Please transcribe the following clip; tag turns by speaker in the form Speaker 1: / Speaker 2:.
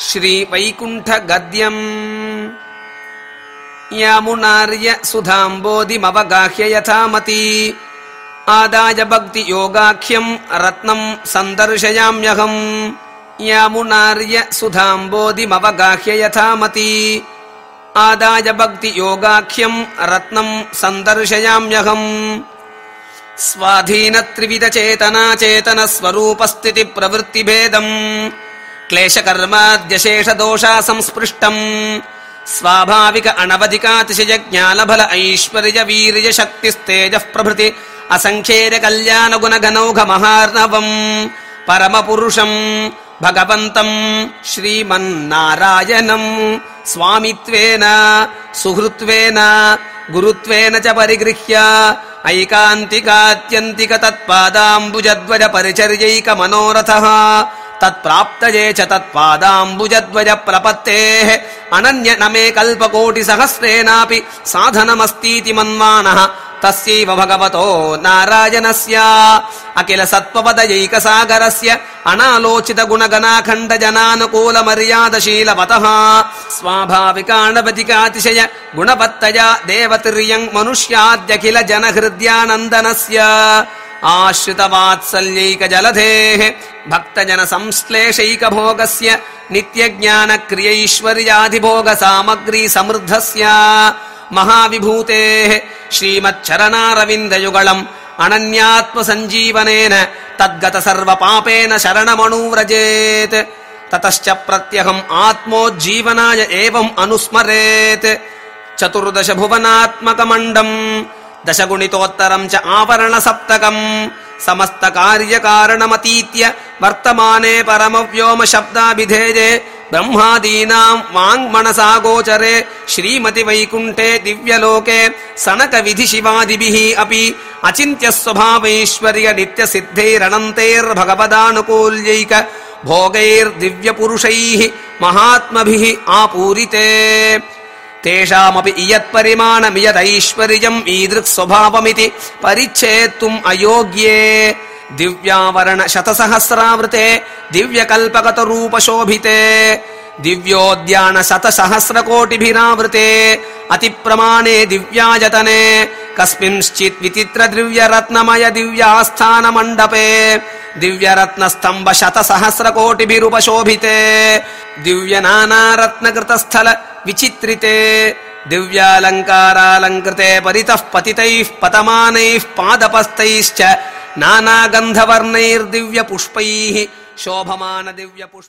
Speaker 1: श्रीवैकुण्ठगद्यम्। यामुनार्य सुधाम्बोधिमवगाह्य यथामती। आदाय भक्तियोगाख्यम् रत्नम् सन्दर्शयाम्यहम्। यामुनार्य सुधाम्बोधिमवगाह्य यथामती। आदाय भक्तियोगाख्यम् रत्नम् सन्दर्शयाम्यहम्। स्वाधीनत्रिविधचेतना चेतनस्वरूपस्थितिप्रवृत्तिभेदम् क्लेशकर्माद्यशेषदोषा संस्पृष्टम् स्वाभाविक अनवधिकातिशय ज्ञानबल ऐश्वर्य वीर्य शक्तिस्तेजः प्रभृति असङ्ख्येय कल्याणगुणगनौघमहार्णवम् परमपुरुषम् भगवन्तम् श्रीमन्नारायणम्। स्वामित्वेन सुहृत्वेन गुरुत्वेन च परिगृह्य ऐकान्तिकात्यन्तिक तत्पादाम्बुजद्वज परिचर्यैकमनोरथः तत्प्राप्तये च तत्पादाम्बुजद्वज प्रपत्तेः अनन्य न मे कल्पकोटिसहस्रेणापि साधनमस्तीति मन्वानः तस्यैव भगवतो नारायणस्य। अखिल सत्त्वपदयैकसागरस्य अनालोचित गुणगणाखण्ड जनानुकूल मर्यादशीलवतः स्वाभाविकाणपतिकातिशय गुणवत्तया देवतिर्यङ् मनुष्याद्यखिल जनहृद्यानन्दनस्य आश्रितवात्सल्यैक जलधेः भक्तजन समृद्धस्य महाविभूतेः श्रीमच्चरणारविन्दयुगलम् अनन्यात्मसञ्जीवनेन तद्गत सर्वपापेन शरणमणुव्रजेत्। ततश्च प्रत्यहम् आत्मोज्जीवनाय एवम् अनुस्मरेत्। चतुर्दश भुवनात्मकमण्डम् दशगुणितोत्तरम् च आवरणसप्तकम् समस्तकार्यकारणमतीत्य वर्तमाने परमव्योम शब्दाभिधेये ब्रह्मादीनाम् वाङ्मनसा गोचरे श्रीमति वैकुण्ठे दिव्यलोके सनकविधि शिवादिभिः अपि अचिन्त्य स्वभावैश्वर्य नित्यसिद्धैरनन्तैर्भगवदानुकूल्यैक भोगैर्दिव्यपुरुषैः महात्मभिः आपूरिते तेषामपि इयत्परिमाणमियदैश्वर्यम् ईदृक्स्वभावमिति परिच्छेत्तुम् अयोग्ये। दिव्यावरण शतसहस्रावृते दिव्यकल्पगतरूपशोभिते। दिव्योद्यान शतसहस्रकोटिभिरावृते अतिप्रमाणे दिव्यायतने। कस्मिंश्चित् विचित्र दिव्यास्थानमण्डपे दिव्यरत्नस्तम्भ शतसहस्रकोटिभिरुपशोभिते दिव्य नानारत्नकृतस्थल विचित्रिते दिव्यालङ्कारालङ्कृते परितः पतितैः पतमानैः पादपस्तैश्च नानागन्धवर्णैर्दिव्यपुष्पैः शोभमान दिव्यपुष्प